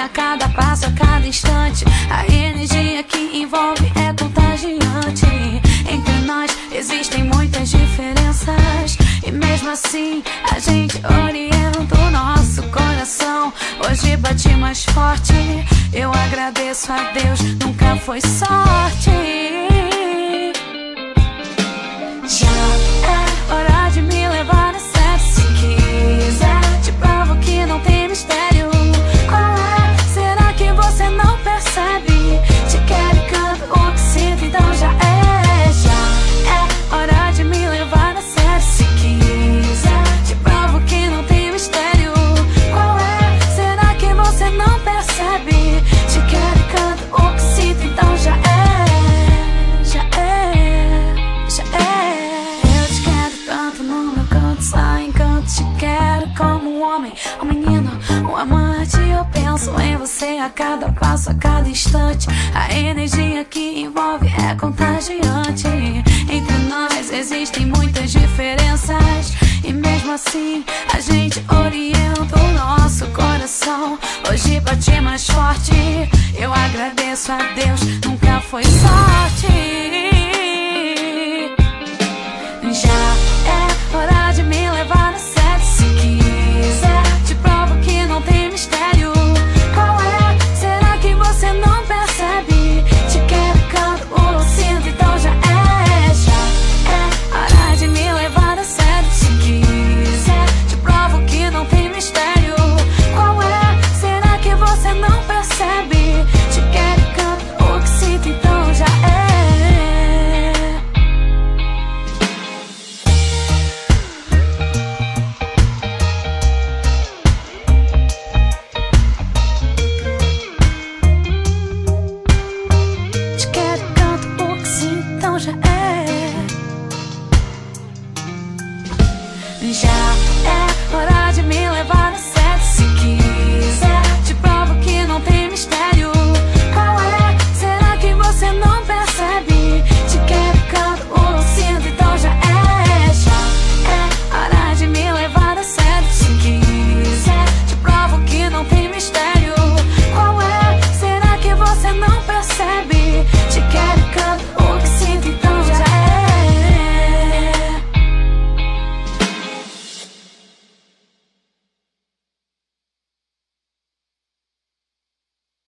a cada passo, a cada instante. A energia que envolve é contagiante. Entre nós existem muitas diferenças. E mesmo assim, a gente orienta o nosso coração. Hoje bati mais forte. Eu agradeço a Deus, nunca foi sorte. Te quero como um homem, um menino, um amante. Eu penso em você a cada passo, a cada instante. A energia que envolve é contagiante. Entre nós existem muitas diferenças. E mesmo assim, a gente orienta o nosso coração. Hoje bati mais forte. Eu agradeço a Deus, nunca foi sorte. 下。